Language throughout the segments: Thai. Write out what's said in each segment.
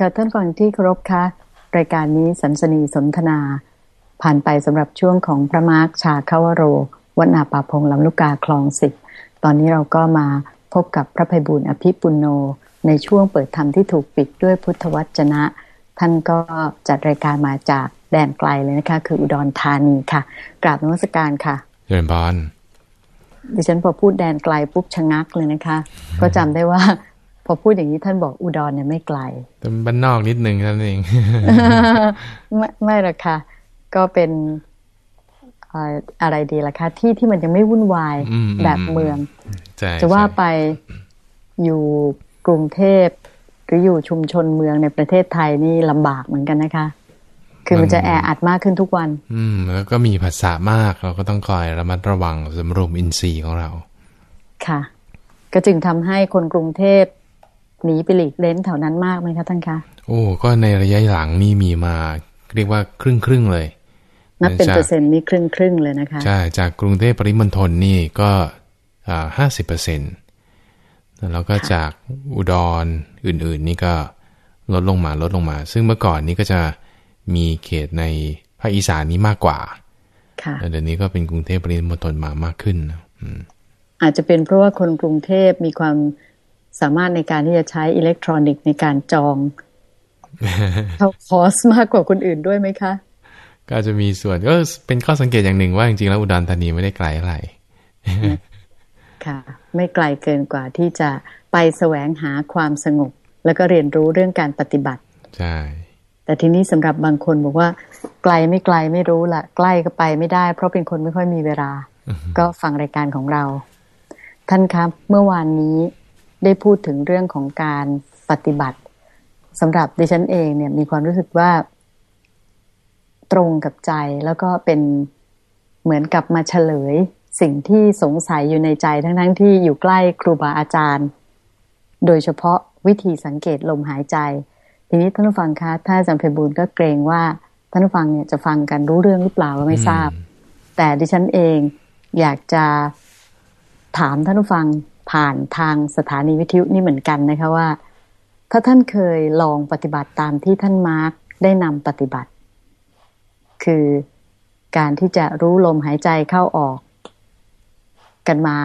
ค่ะท่านฟังที่เคารพคะรายการนี้สันสนีสนทนา ผ่านไปสำหรับช่วงของพระมาร์คชาคาวโรวันาป่าพงลำลูกกาคลองสิบตอนนี้เราก็มาพบกับพระภัยบุญอภิปุโน ในช่วงเปิดธรรมที่ถูกปิดด้วยพุทธวจนะ ท่านก็จัดรายการมาจากแดนไกลเลยนะคะ คืออุดรธานีค่ะ กราบนมัสการค่ะเจริญพรดิฉันพอพูดแดนไกลปุ๊บชะงักเลยนะคะ ก็จำได้ว่าพ อพูดอย่างนี้ท่านบอกอุดรเนี่ยไม่ไกลแต่บ้านนอกนิดนึงเท่านั้นเอง ไม่ไม่หรอกค่ะ ก็เป็นเอ่ออะไรดีล่ะคะ ที่ที่มันยังไม่วุ่นวายอืมแบบเมืองใช่จะว่าใช่ไปอยู่กรุงเทพหรืออยู่ชุมชนเมืองในประเทศไทยนี่ลำบากเหมือนกันนะคะ คือมันจะแออัดมากขึ้นทุกวัน อืม แล้วก็มีภาษามากเราก็ต้องคอยระมัดระวังสำรวมอินทรีย์ของเรา ค่ะ ก็จึงทำให้คนกรุงเทพ หนีไปหลีกเล้นแถวนั้นมากไหมคะท่านคะโอ้ก็ในระยะหลังนี่มีมา เรียกว่าครึ่งครึ่งๆเลยนับเป็นจากเปอร์เซ็นต์นี่ครึ่งครึ่งๆเลยนะคะใช่จากกรุงเทพปริมณฑลนี่ก็ห้าสิบเปอร์เซ็นต์แล้วก็จากอุดรอื่นๆ นี่ก็ลดลงมาลดลงมา ซึ่งเมื่อก่อนนี้ก็จะมีเขตในภาคอีสานนี้มากกว่าค่ะแต่เดี๋ยวนี้ก็เป็นกรุงเทพปริมณฑลมามากขึ้นนะอืมอาจจะเป็นเพราะว่าคนกรุงเทพมีความ สามารถในการที่จะใช้อิเล็กทรอนิกส์ในการจองเข้าคอร์สมากกว่าคนอื่นด้วยไหมคะ ก็อาจจะมีส่วนก็เป็นข้อสังเกตอย่างหนึ่งว่าจริงๆแล้วอุดรธานีไม่ได้ไกลเท่าไหร่ค่ะ ไม่ไกลเกินกว่าที่จะไปแสวงหาความสงบ แล้วก็เรียนรู้เรื่องการปฏิบัติใช่แต่ทีนี้สำหรับบางคนบอกว่า ไกลไม่ไกลไม่รู้ละใกล้ก็ไปไม่ได้ เพราะเป็นคนไม่ค่อยมีเวลา ก็ฟังรายการของเรา ท่านครับ เมื่อวานนี้ ได้พูดถึงเรื่องของการปฏิบัติสำหรับดิฉันเองเนี่ยมีความรู้สึกว่า ตรงกับใจแล้วก็เป็นเหมือนกับมาเฉลย สิ่งที่สงสัยอยู่ในใจทั้งๆทที่อยู่ใกล้ครูบาอาจารย์ โดยเฉพาะวิธีสังเกตลมหายใจ ทีนี้ท่านผู้ฟังคะถ้าอาจารย์เพบูลย์ก็เกรงว่าท่านผู้ฟังเนี่ยจะฟังกันรู้เรื่องหรือเปล่าก็ไม่ทราบ แต่ดิฉันเองอยากจะถามท่านผู้ฟัง ผ่านทางสถานีวิทยุนี่เหมือนกันนะคะว่า ถ้าท่านเคยลองปฏิบัติตามที่ท่านมาร์กได้นำปฏิบัติ คือการที่จะรู้ลมหายใจเข้าออก กันมา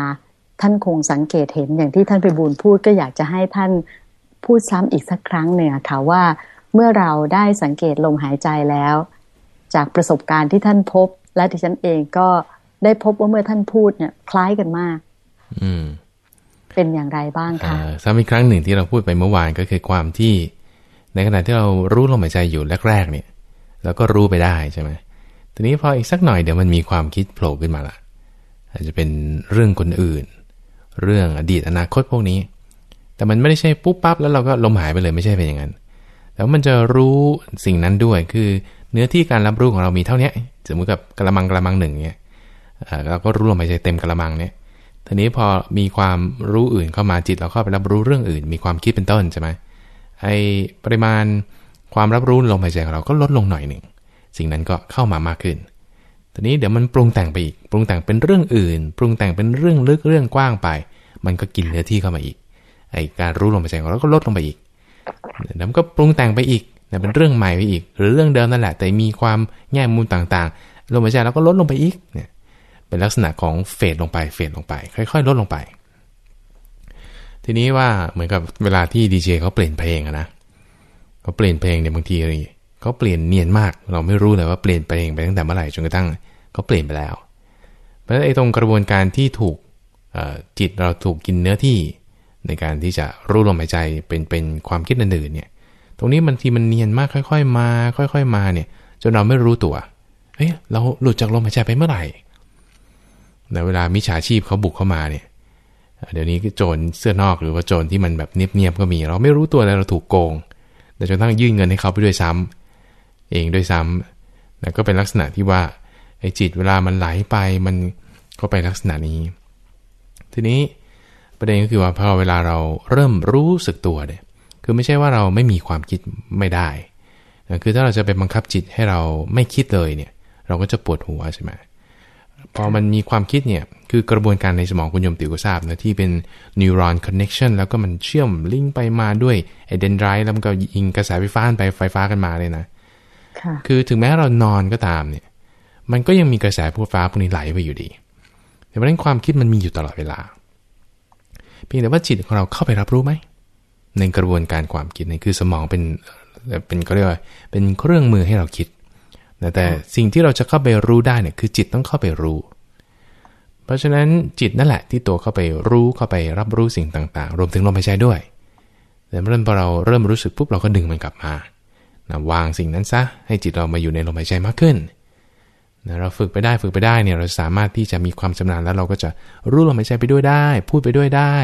ท่านคงสังเกตเห็นอย่างที่ท่านไปบูลพูดก็อยากจะให้ท่านพูดซ้ำอีกสักครั้งหนึ่งค่ะว่าเมื่อเราได้สังเกตลมหายใจแล้ว จากประสบการณ์ที่ท่านพบ และดิฉันเองก็ได้พบว่าเมื่อท่านพูดเนี่ย คล้ายกันมาก อืม เป็นอย่างไรบ้างคะซ้ำอีกครั้งหนึ่งที่เราพูดไปเมื่อวานก็คือความที่ ในขณะที่เรารู้ลมหายใจอยู่แรกๆเนี่ยเราก็รู้ไปได้ใช่ไหมทีนี้พออีกสักหน่อยเดี๋ยวมันมีความคิดโผล่ขึ้นมาละอาจจะเป็นเรื่องคนอื่น เรื่องอดีตอนาคตพวกนี้ แต่มันไม่ได้ใช่ปุ๊บปั๊บแล้วเราก็ลมหายไปเลยไม่ใช่เป็นอย่างนั้น แต่ว่ามันจะรู้สิ่งนั้นด้วยคือเนื้อที่การรับรู้ของเรามีเท่านี้สมมติกับกระมังกระมังหนึ่งเนี่ยเราก็รู้ลมหายใจเต็มกระมังเนี่ย ทีนี้พอมีความรู้อื่นเข้ามาจิตเราเข้าไปรับรู้เรื่องอื่น มีความคิดเป็นต้นใช่ไหมไอปริมาณความรับรู้ลมหายใจของเราก็ลดลงหน่อยหนึ่ง สิ่งนั้นก็เข้ามามากขึ้น ทีนี้เดี๋ยวมันปรุงแต่งไปอีก ปรุงแต่งเป็นเรื่องอื่น ปรุงแต่งเป็นเรื่องลึกเรื่องกว้างไป มันก็กินเนื้อที่เข้ามาอีก ไอการรู้ลมหายใจของเราก็ลดลงไปอีกแล้วมันก็ปรุงแต่งไปอีกเนี่ยเป็นเรื่องใหม่ไปอีก หรือเรื่องเดิมนั่นแหละ แต่มีความแง่มุมต่างๆลมหายใจเราก็ลดลงไปอีกเนี่ย เป็นลักษณะของเฟดลงไปเฟดลงไป ค่อย ๆ ลดลงไป ทีนี้ว่าเหมือนกับเวลาที่ดีเจเขาเปลี่ยนเพลงอะนะเขาเปลี่ยนเพลงเนี่ยบางทีเขาเปลี่ยนเนียนมาก เราไม่รู้เลยว่าเปลี่ยนเพลงไปตั้งแต่เมื่อไหร่จนกระทั่งเขาเปลี่ยนไปแล้ว เพราะฉะนั้นไอ้ตรงกระบวนการที่ถูกจิตเราถูกกินเนื้อที่ในการที่จะรู้ลมหายใจเป็นเป็นความคิดอื่นๆเนี่ย ตรงนี้บางทีมันเนียนมากค่อย ๆ มา ค่อย ๆ มาเนี่ยจนเราไม่รู้ตัว เฮ้ยเราหลุดจากลมหายใจไปเมื่อไหร่ ในเวลามิจฉาชีพเขาบุกเข้ามาเนี่ยเดี๋ยวนี้ก็โจรเสื้อนอกหรือว่าโจรที่มันแบบเนียบๆก็มี เราไม่รู้ตัวเลยเราถูกโกง แต่จนทั้งยื่นเงินให้เขาไปด้วยซ้ำเองด้วยซ้ำนะก็เป็นลักษณะที่ว่าไอ้จิตเวลามันไหลไปมันก็ไปลักษณะนี้ ทีนี้ประเด็นก็คือว่าพอเวลาเราเริ่มรู้สึกตัวเนี่ยคือไม่ใช่ว่าเราไม่มีความคิดไม่ได้นะคือถ้าเราจะไปบังคับจิตให้เราไม่คิดเลยเนี่ย เราก็จะปวดหัวใช่ไหม พอมันมีความคิดเนี่ย คือกระบวนการในสมองคุณโยมติวก็ทราบนะ ที่เป็น neuron connection แล้วก็มันเชื่อมลิงก์ไปมาด้วยไอ dendrite แล้วมันก็ยิงกระแสไฟฟ้าไปไฟฟ้ากันมาเลยนะค่ะคือถึงแม้เรานอนก็ตามเนี่ย มันก็ยังมีกระแสไฟฟ้าพวกนี้ไหลไปอยู่ดีแต่เพราะฉะนั้นความคิดมันมีอยู่ตลอดเวลา เพียงแต่ว่าจิตของเราเข้าไปรับรู้ไหมในกระบวนการความคิดนี่คือสมองเป็นเป็นก็เรียกว่าเป็นเครื่องมือให้เราคิด นะแต่สิ่งที่เราจะเข้าไปรู้ได้เนี่ยคือจิตต้องเข้าไปรู้ เพราะฉะนั้นจิตนั่นแหละที่ตัวเข้าไปรู้เข้าไปรับรู้สิ่งต่าง ๆ รวมถึงลมหายใจด้วย แต่เมื่อพอเราเริ่มรู้สึกปุ๊บเราก็ดึงมันกลับมานะวางสิ่งนั้นซะให้จิตเรามาอยู่ในลมหายใจมากขึ้นนะเราฝึกไปได้ฝึกไปได้เนี่ยเราสามารถที่จะมีความชำนาญแล้วเราก็จะรู้ลมหายใจไปด้วยได้ พูดไปด้วยได้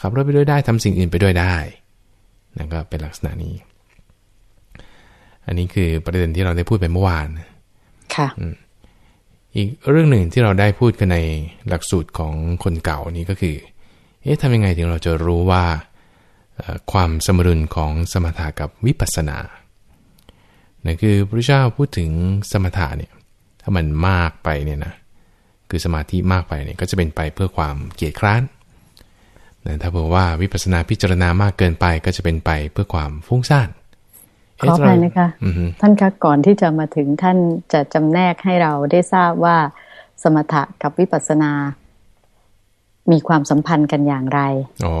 ขับรถไปด้วยได้ทำสิ่งอื่นไปด้วยได้นั่นก็เป็นลักษณะนี้ อันนี้คือประเด็นที่เราได้พูดไปเมื่อวาน ค่ะอีกเรื่องหนึ่งที่เราได้พูดกันในหลักสูตรของคนเก่านี้ก็คือ เอ๊ะทำยังไงถึงเราจะรู้ว่าเอ่อความสมดุลของสมถะกับวิปัสสนานั่นคือพระเจ้าพูดถึงสมถะเนี่ย ถ้ามันมากไปเนี่ยนะ คือสมาธิมากไปเนี่ยก็จะเป็นไปเพื่อความเกียจคร้านนะถ้าเผื่อว่าวิปัสสนาพิจารณามากเกินไปก็จะเป็นไปเพื่อความฟุ้งซ่าน ขออภัยนะคะอือฮึท่านคะก่อนที่จะมาถึงท่านจะจำแนกให้เราได้ทราบว่า สมถะกับวิปัสสนา มีความสัมพันธ์กันอย่างไรอ๋อ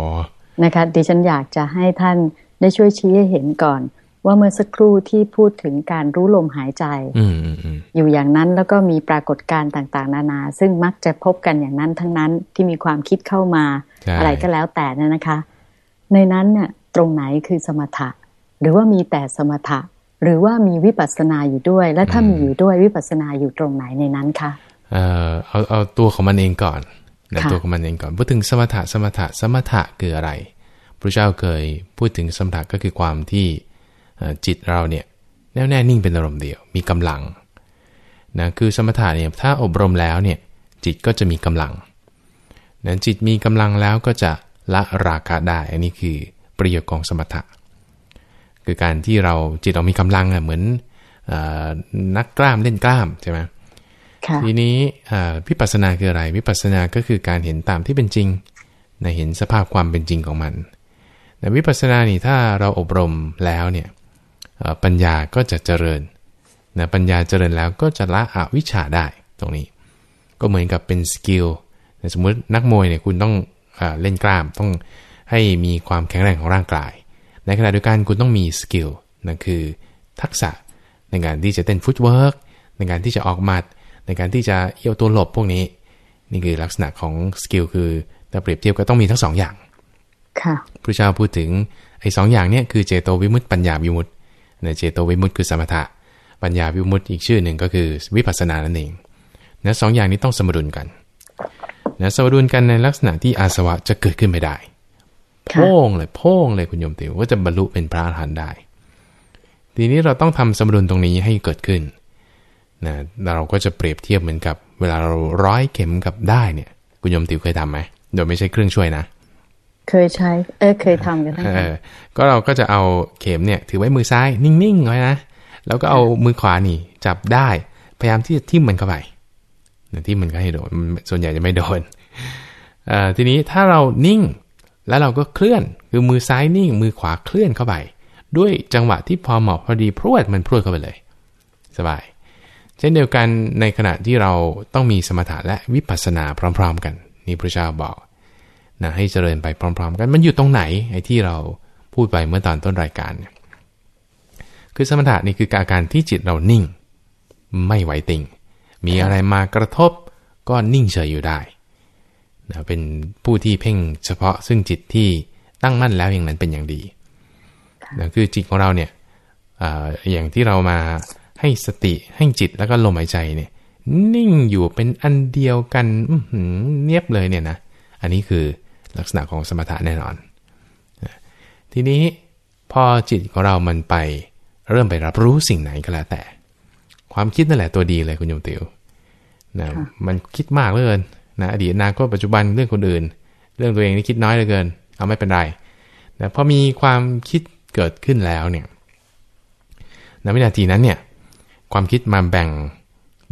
นะคะ ดิฉันอยากจะให้ท่านได้ช่วยชี้ให้เห็นก่อน ว่าเมื่อสักครู่ที่พูดถึงการรู้ลมหายใจอืมอืมอืมอยู่อย่างนั้นแล้วก็มีปรากฏการณ์ต่าง ๆ นานา ซึ่งมักจะพบกันอย่างนั้นทั้งนั้นที่มีความคิดเข้ามาใช่อะไรก็แล้วแต่เนยนะคะ ในนั้นเนี่ยตรงไหนคือสมถะ หรือว่ามีแต่สมถะ หรือว่ามีวิปัสสนาอยู่ด้วย และถ้ามีอยู่ด้วยวิปัสสนาอยู่ตรงไหนในนั้นคะเอ่อเอาเอาตัวของมันเองก่อนนะค่ะตัวของมันเองก่อนพูดถึงสมถะสมถะสมถะคืออะไรพระเจ้าเคยพูดถึงสมถะก็คือความที่เอ่อจิตเราเนี่ยแน่วแน่นิ่งเป็นอารมณ์เดียว มีกำลังนะคือสมถะเนี่ยถ้าอบรมแล้วเนี่ยจิตก็จะมีกำลังนั้นจิตมีกำลังแล้วก็จะละราคะได้ อันนี้คือประโยชน์ของสมถะ คือการที่เราจิตเรามีกำลังอะเหมือนเออนักกล้ามเล่นกล้ามใช่ไหมค่ะทีนี้อ่าวิปัสสนาคืออะไรวิปัสสนาก็คือการเห็นตามที่เป็นจริงนะเห็นสภาพความเป็นจริงของมันแต่วิปัสสนานี่ถ้าเราอบรมแล้วเนี่ยเอ่อปัญญาก็จะเจริญนะปัญญาเจริญแล้วก็จะละอวิชชาได้ตรงนี้ ก็เหมือนกับเป็น skill นะสมมตินักมวยเนี่ยคุณต้องอาเล่นกล้ามต้องให้มีความแข็งแรงของร่างกาย ในขณะเดียวกันคุณต้องมี skill นั่นคือทักษะในการที่จะเต้น footwork ในการที่จะออกหมัด ในการที่จะเอี้ยวตัวหลบพวกนี้ นี่คือลักษณะของskill คือถ้าเปรียบเทียบก็ต้องมีทั้งสองอย่าง ค่ะพระเจ้าพูดถึงไอ้สองอย่างเนี่ยคือเจโตวิมุตติปัญญาวิมุตตินะเจโตวิมุตติคือสมถะ ปัญญาวิมุตติอีกชื่อหนึ่งก็คือวิปัสสนานั่นเองนะสองอย่างนี้ต้องสมดุลกันนะสมดุลกันในลักษณะที่อาสวะจะเกิดขึ้นไม่ได้ค่ะ โพ่งเลยโพ่งเลยคุณโยมติวว่าจะบรรลุเป็นพระอรหันต์ได้ ทีนี้เราต้องทำสมดุลตรงนี้ให้เกิดขึ้นนะเราก็จะเปรียบเทียบเหมือนกับ เวลาเราร้อยเข็มกับได้เนี่ยคุณโยมติวเคยทำไหมโดยไม่ใช่เครื่องช่วยนะ เคยใช้ เออเคยทำกันทั้งเอนั้นอก็เราก็จะเอาเข็มเนี่ย ถือไว้มือซ้ายนิ่งๆไว้นะแล้วก็เอามือขวานี่จับได้ พยายามที่จะทิ่มมันเข้าไปนะทิ่มมันก็ให้โดนมันส่วนใหญ่จะไม่โดนเอ่อทีนี้ถ้าเรานิ่ง แล้วเราก็เคลื่อนคือมือซ้ายนิ่ง มือขวาเคลื่อนเข้าไป ด้วยจังหวะที่พอเหมาะพอดีพรวดมันพรวดเข้าไปเลย สบาย เช่นเดียวกันในขณะที่เราต้องมีสมถะและวิปัสสนาพร้อม ๆ กัน นี่พระเจ้าบอกนะให้เจริญไปพร้อม ๆ กัน มันอยู่ตรงไหนไอ้ที่เราพูดไปเมื่อตอนต้นรายการ คือสมถะนี่คืออาการที่จิตเรานิ่ง ไม่ไหวติง มีอะไรมากระทบก็นิ่งเฉยอยู่ได้ นะเป็นผู้ที่เพ่งเฉพาะซึ่งจิตที่ตั้งมั่นแล้วอย่างนั้นเป็นอย่างดีนะคือจิตของเราเนี่ยอาอย่างที่เรามาให้สติให้จิตแล้วก็ลมหายใจเนี่ย นิ่งอยู่เป็นอันเดียวกันอื้อหือเนียบเลยเนี่ยนะอันนี้คือลักษณะของสมถะแน่นอนนะทีนี้พอจิตของเรามันไปเริ่มไปรับรู้สิ่งไหนก็แล้วแต่ ความคิดนั่นแหละตัวดีเลยคุณโยมติวนะค่ะมันคิดมากเหลือเกิน นะอดีตอนาคตปัจจุบันเรื่องคนอื่น เรื่องตัวเองนี่คิดน้อยเหลือเกิน เอาไม่เป็นไรนะพอมีความคิดเกิดขึ้นแล้วเนี่ยในวินาทีนั้นเนี่ยความคิดมาแบ่ง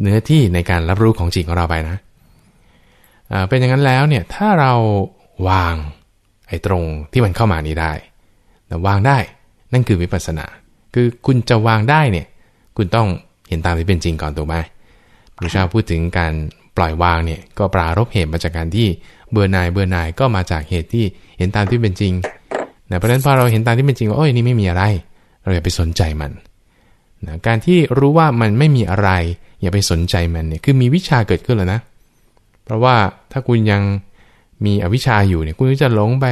เนื้อที่ในการรับรู้ของจิตของเราไปนะอ่าเป็นอย่างนั้นแล้วเนี่ยถ้าเราวางไอ้ตรงที่มันเข้ามานี้ได้แต่วางได้นั่นคือวิปัสสนา คือคุณจะวางได้เนี่ยคุณต้องเห็นตามที่เป็นจริงก่อนถูกไหมพระเจ้าพูดถึงการ ปล่อยวางเนี่ยก็ปรารบเหตุมาจากการที่เบื่อหน่ายเบื่อหน่ายก็มาจากเหตุที่เห็นตามที่เป็นจริงนะเพราะฉะนั้นพอเราเห็นตามที่เป็นจริงว่าโอ้ยนี่ไม่มีอะไร เราอย่าไปสนใจมันนะการที่รู้ว่ามันไม่มีอะไร อย่าไปสนใจมันเนี่ยคือมีวิชาเกิดขึ้นแล้วนะ เพราะว่าถ้าคุณยังมีอวิชชาอยู่เนี่ยคุณก็จะหลงไป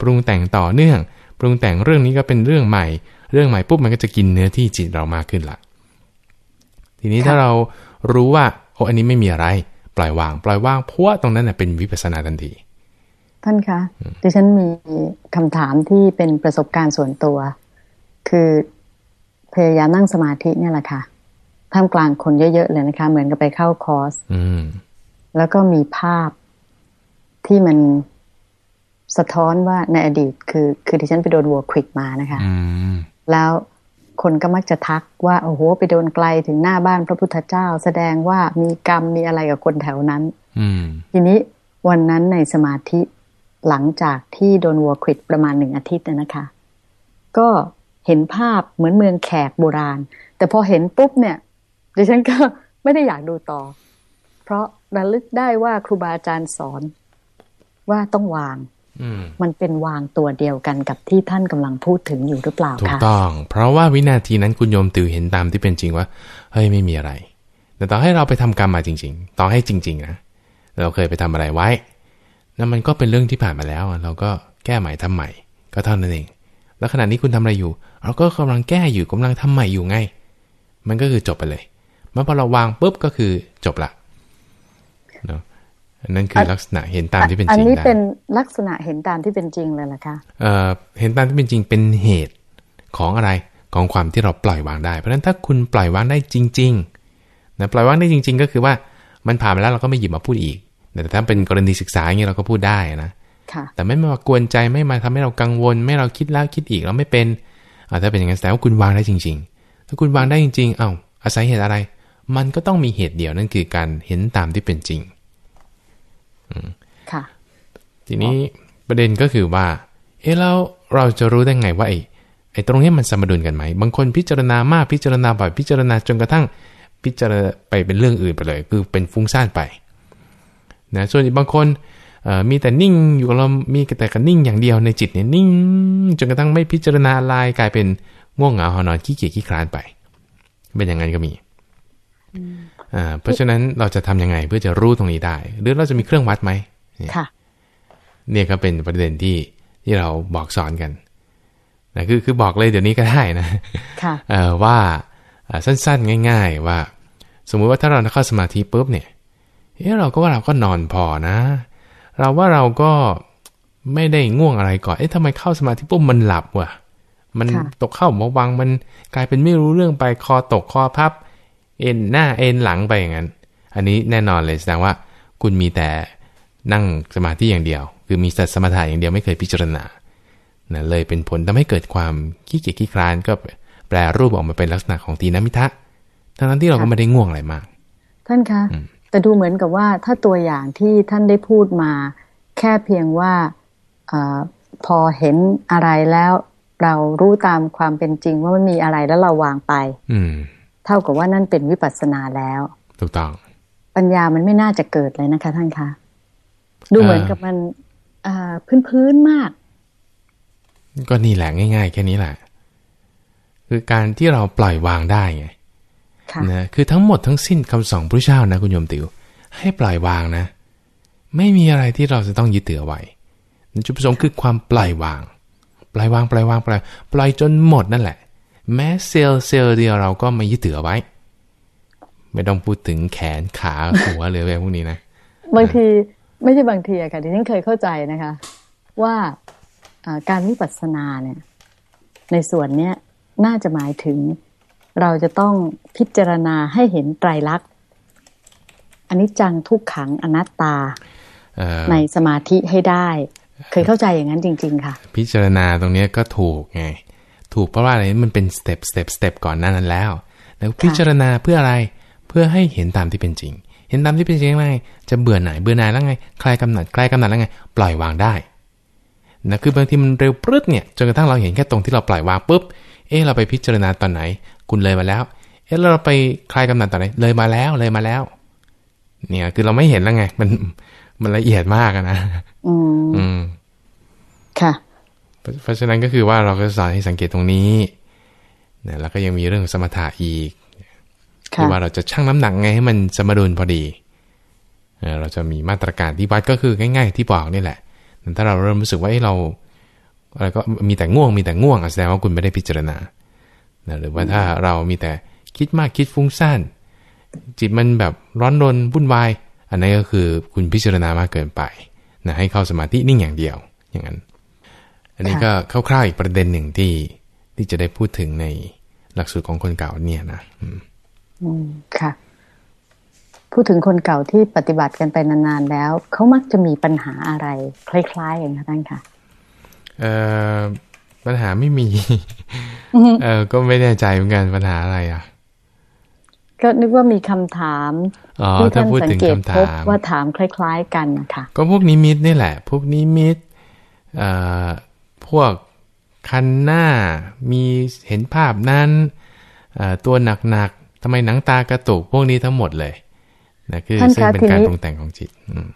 ปรุงแต่งต่อเนื่อง ปรุงแต่งเรื่องนี้ก็เป็นเรื่องใหม่ เรื่องใหม่ปุ๊บมันก็จะกินเนื้อที่จิตเรามากขึ้นละทีนี้ถ้าเรารู้ว่าโอ้อันนี้ไม่มีอะไร ปล่อยวาง ปล่อยวางเพราะว่าตรงนั้นเน่ยเป็นวิปัสสนาทันทีท่านคะดิฉันมีคำถามที่เป็นประสบการณ์ส่วนตัว คือพยายามนั่งสมาธิเนี่ยแหละค่ะท่ามกลางคนเยอะๆเลยนะคะ เหมือนกับไปเข้าคอร์สอืมแล้วก็มีภาพที่มันสะท้อนว่าในอดีต คือ คือที่ฉันไปโดนวัวควิดมานะคะอืมแล้ว คนก็มักจะทักว่าโอ้โหไปโดนไกลถึงหน้าบ้านพระพุทธเจ้า แสดงว่ามีกรรมมีอะไรกับคนแถวนั้นอืมทีนี้วันนั้นในสมาธิหลังจากที่โดนวัวควิดประมาณหนึ่งอาทิตย์นะนะคะ ก็เห็นภาพเหมือนเมืองแขกโบราณ แต่พอเห็นปุ๊บเนี่ยดิฉันก็ไม่ได้อยากดูต่อ เพราะระลึกได้ว่าครูบาอาจารย์สอนว่าต้องวางอื มมันเป็นวางตัวเดียวกันกับที่ท่านกำลังพูดถึงอยู่หรือเปล่าถูกคะต้อง เพราะว่าวินาทีนั้นคุณโยมตื่นเห็นตามที่เป็นจริงว่าเฮ้ยไม่มีอะไร แต่ต่อให้เราไปทำกรรมมาจริง ๆ ต่อให้จริง ๆนะเราเคยไปทำอะไรไว้นั่นมันก็เป็นเรื่องที่ผ่านมาแล้วอะเราก็แก้ใหม่ทำใหม่ ก็เท่านั้นเอง แล้วขณะนี้คุณทำอะไรอยู่ เราก็กำลังแก้อยู่กำลังทำใหม่อยู่ไง มันก็คือจบไปเลยเมื่อพอเราวางปุ๊บก็คือจบละเนาะอั นนั้นคือลักษณะเห็นตามที่เป็นจอันริงนี้ได้เป็นลักษณะเห็นตามที่เป็นจริงเลยล่ะคะเอ่อเห็นตามที่เป็นจริงเป็นเหตุของอะไรของความที่เราปล่อยวางได้ เพราะฉะนั้นถ้าคุณปล่อยวางได้จริงๆนะปล่อยวางได้จริง ๆ ก็คือว่ามันผ่านไปแล้วเราก็ไม่หยิบมาพูดอีก แต่ถ้าเป็นกรณีศึกษาอย่างนี้เราก็พูดได้นะค่ะแต่ไม่มากวนใจไม่มาทำให้เรากังวล ไม่ให้เราคิดแล้วคิดอีกแล้วไม่เป็นอ่าถ้าเป็นอย่างนั้นแสดงว่าคุณวางได้จริง ๆ ถ้าคุณวางได้จริง ๆ เอ้าอาศัยเหตุอะไร มันก็ต้องมีเหตุเดียวนั่นคือการเห็นตามที่เป็นจริง ค่ะ ทีนี้ประเด็นก็คือว่า เอ๊ะแล้วเราจะรู้ได้ไงว่าไอ้ไอ้ตรงนี้มันสมดุลกันไหม บางคนพิจารณามากพิจารณาบ่อยพิจารณาจนกระทั่ง พิจารณาไปเป็นเรื่องอื่นไปเลย คือเป็นฟุ้งซ่านไปนะส่วนอีกบางคนมีแต่นิ่งอยู่กับเรามีแต่กับนิ่งอย่างเดียวในจิตเนี่ยนิ่งจนกระทั่งไม่พิจารณาอะไรกลายเป็นง่วงเหงาหอนอนขี้เกียจขี้คลานไป เป็นอย่างนั้นก็มี เพราะฉะนั้นเราจะทำยังไงเพื่อจะรู้ตรงนี้ได้ หรือเราจะมีเครื่องวัดไหมค่ะ เนี่ยก็เป็นประเด็นที่ที่เราบอกสอนกันนะคือคือบอกเลยเดี๋ยวนี้ก็ได้นะค่ะเอ่อว่าเอ่อสั้นๆ ง่าย ๆ ว่า สมมุติว่าถ้าเราเข้าสมาธิปุ๊บเนี่ยเอ๊ะเราก็ว่าเราก็นอนพอนะ เราว่าเราก็ไม่ได้ง่วงอะไรก่อน เอ๊ะทำไมเข้าสมาธิปุ๊บมันหลับวะมันค่ะตกเข้าหมวังมันกลายเป็นไม่รู้เรื่องไปคอตกคอพับ เอ็นหน้าเอ็นหลังไปอย่างนั้น อันนี้แน่นอนเลยแสดงว่า คุณมีแต่นั่งสมาธิอย่างเดียว คือมีแต่สมถะอย่างเดียวไม่เคยพิจารณานะเลยเป็นผลทำให้เกิดความขี้เกียจขี้คร้านก็แปลรูปออกมาเป็นลักษณะของตีนมิทะทั้งนั้นที่เราก็ไม่ได้ง่วงอะไรมาก ท่านคะแต่ดูเหมือนกับว่าถ้าตัวอย่างที่ท่านได้พูดมา แค่เพียงว่าอาพอเห็นอะไรแล้ว เรารู้ตามความเป็นจริงว่ามันมีอะไรแล้วเราวางไป อืม เท่ากับว่านั่นเป็นวิปัสสนาแล้ว ถูกต้อง ปัญญามันไม่น่าจะเกิดเลยนะคะ ท่านคะดูเหมือนกับมันพื้นพื้นๆมาก ก็นี่แหละง่าย ๆ แค่นี้แหละ คือการที่เราปล่อยวางได้ไงค่ะนะคือทั้งหมดทั้งสิ้นคำสอนพระเจ้านะคุณโยมติว ให้ปล่อยวางนะ ไม่มีอะไรที่เราจะต้องยึดถือเอาไว้จุดประสงค์คือความปล่อยวาง ปล่อยวางปล่อยวางปล่อยปล่อยจนหมดนั่นแหละ แม้เซลล์เซลล์เดียวเราก็ไม่ยึดถือเอาไว้ ไม่ต้องพูดถึงแขนขาหัวหรืออะไรพวกนี้นะ บางทีไม่ใช่บางทีอะค่ะที่ฉันเคยเข้าใจนะคะว่าอ่าการวิปัสสนาเนี่ย ในส่วนเนี้ยน่าจะหมายถึงเราจะต้องพิจารณาให้เห็นไตรลักษณ์อันนี้จังทุกขังอนัตตาเอ่อในสมาธิให้ได้ เคยเข้าใจอย่างนั้นจริง ๆ ค่ะ พิจารณาตรงเนี้ยก็ถูกไง ถูกเพราะว่าอะไรมันเป็นสเต็ปสเต็ปสเต็ปก่อนหน้านั้นแล้วแล้วพิจารณาเพื่ออะไรเพื่อให้เห็นตามที่เป็นจริง เห็นตามที่เป็นจริงไงจะเบื่อหน่ายเบื่อหน่ายแล้วไงคลายกำหนัดคลายกำหนัดแล้วไง ปล่อยวางได้นะคือบางทีมันเร็วปรึ๊ดเนี่ยจนกระทั่งเราเห็นแค่ตรงที่เราปล่อยวางปุ๊บเออเราไปพิจารณาตอนไหน คุณเลยมาแล้วเออเราไปคลายกำหนัดตอนไหนเลยมาแล้วเลยมาแล้ว เนี่ย คือเราไม่เห็นแล้วไง มันมันละเอียดมากนะอืมอืมค่ะ เพราะฉะนั้นก็คือว่าเราก็สอนให้สังเกตตรงนี้นะแล้วก็ยังมีเรื่องสมถะอีกค่ะที่ว่าเราจะชั่งน้ำหนักไงให้มันสมดุลพอดีเอ่อเราจะมีมาตรการที่วัดก็คือง่าย ๆ ที่บอกนี่แหละแต่ถ้าเราเริ่มรู้สึกว่าเอ้เราอะไรก็มีแต่ง่วงมีแต่ง่วงอะแสดงว่าคุณไม่ได้พิจารณานะหรือว่าถ้าเรามีแต่คิดมากคิดฟุ้งซ่านจิตมันแบบร้อนรนวุ่นวาย อันนั้นก็คือคุณพิจารณามากเกินไปนะให้เข้าสมาธินิ่งอย่างเดียว อย่างนั้น อันนี้ก็คร่าวๆอีกประเด็นหนึ่งที่ที่จะได้พูดถึงในหลักสูตรของคนเก่าเนี่ยนะอืมอืมค่ะ พูดถึงคนเก่าที่ปฏิบัติกันไปนานๆแล้ว เขามักจะมีปัญหาอะไร คล้ายๆกันคะท่านคะเอ่อปัญหาไม่มี เออก็ไม่แน่ใจเหมือนกันปัญหาอะไรอะ ก็นึกว่ามีคำถามอ๋อที่ถ้าท่านพูดสังถึงเกตคำพถาบมว่าถามคล้าย ๆ กันนะคะก็พวกนิมิตนี่แหละ พวกนิมิตเอ่อ พวกคันหน้ามีเห็นภาพนั้นเอ่อตัวหนักๆทำไมหนังตากระตุกพวกนี้ทั้งหมดเลยนะคือท่านซึ่งคะเป็นทีการนี้ปรุงแต่งของจิตอืม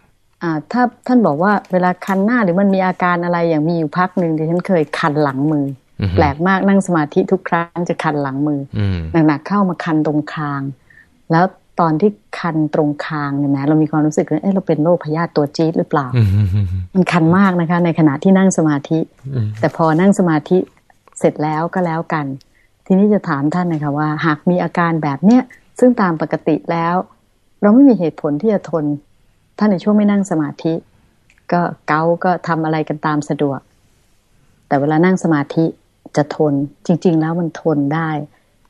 อ่าถ้าท่านบอกว่าเวลาคันหน้าหรือมันมีอาการอะไรอย่างมีอยู่พักหนึ่งที่ฉันเคยคันหลังมือออฮึแปลกมากนั่งสมาธิทุกครั้งจะคันหลังมืออืมหนักๆเข้ามาคันตรงคาง แล้ว ตอนที่คันตรงคางเนี่ยนะเรามีความรู้สึกว่าเอ๊ะเราเป็นโรคพยาธิตัวจี๊ดหรือเปล่าอืมอืมอืมมันคันมากนะคะ ในขณะที่นั่งสมาธิอืมแต่พอนั่งสมาธิเสร็จแล้วก็แล้วกัน ทีนี้จะถามท่านนะคะว่า หากมีอาการแบบเนี้ยซึ่งตามปกติแล้ว เราไม่มีเหตุผลที่จะทน ท่านในช่วงไม่นั่งสมาธิ ก็เกาก็ทำอะไรกันตามสะดวก แต่เวลานั่งสมาธิจะทนจริง ๆ แล้วมันทนได้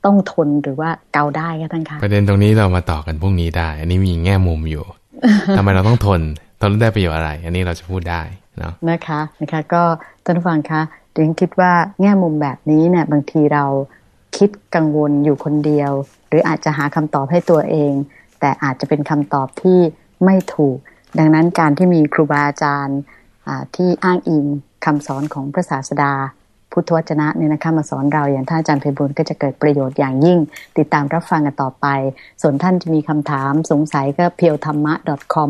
ต้องทนหรือว่าเกาได้คะท่านคะประเด็นตรงนี้เรามาต่อกันพรุ่งนี้ได้ อันนี้มีแง่มุมอยู่ทำไมเราต้องทนทนแล้วได้ประโยชน์อะไร อันนี้เราจะพูดได้เนาะนะคะนะคะ ก็ท่านผู้ฟังคะดิฉันคิดว่าแง่มุมแบบนี้เนี่ยบางทีเราคิดกังวลอยู่คนเดียว หรืออาจจะหาคำตอบให้ตัวเอง แต่อาจจะเป็นคำตอบที่ไม่ถูก ดังนั้นการที่มีครูบาอาจารย์อ่าที่อ้างอิงคำสอนของพระศาสดา พุทธวจนะเนี่ยนะคะมาสอนเราอย่างท่านอาจารย์เพบุญก็จะเกิดประโยชน์อย่างยิ่ง ติดตามรับฟังกันต่อไป ส่วนท่านจะมีคำถามสงสัยก็ p e w t h a m m a com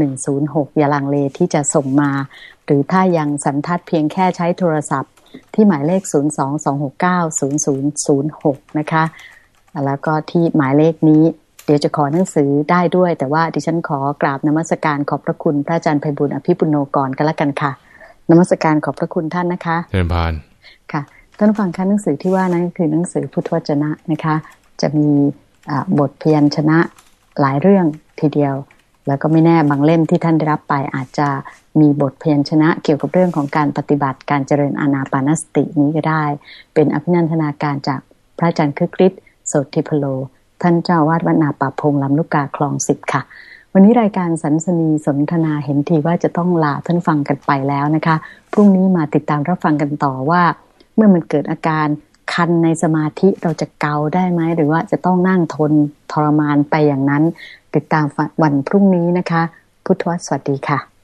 106 อย่าลังเลที่จะส่งมา หรือถ้ายังสันทัดเพียงแค่ใช้โทรศัพท์ ที่หมายเลข 022690006 นะคะ แล้วก็ที่หมายเลขนี้เดี๋ยวจะขอหนังสือได้ด้วย แต่ว่าดิฉันขอกราบนมัสการขอบพระคุณพระอาจารย์ไพบุญอภิปุโนก่อนกันละกันค่ะ นมัสการขอบพระคุณท่านนะคะเจริญพรค่ะ ท่านผู้ฟังคะหนังสือที่ว่านั้นก็คือหนังสือพุทธวจนะนะคะ จะมีอ่าบทพยัญชนะหลายเรื่องทีเดียว แล้วก็ไม่แน่บางเล่มที่ท่านได้รับไปอาจจะมีบทพยัญชนะเกี่ยวกับเรื่องของการปฏิบัติการเจริญอานาปานสตินี้ก็ได้ เป็นอภินันทนาการจากพระอาจารย์คึกฤทธิ์โสติพโล ท่านเจ้าอาวาดวัดนาป่าพงลำลูกกาคลองสิบค่ะ วันนี้รายการสันสนีสนทนาเห็นทีว่าจะต้องลาท่านฟังกันไปแล้วนะคะ พรุ่งนี้มาติดตามรับฟังกันต่อว่า เมื่อมันเกิดอาการคันในสมาธิเราจะเกาได้ไหม หรือว่าจะต้องนั่งทนทรมานไปอย่างนั้น ติดตามวันพรุ่งนี้นะคะ พุทธวสวัสดีค่ะ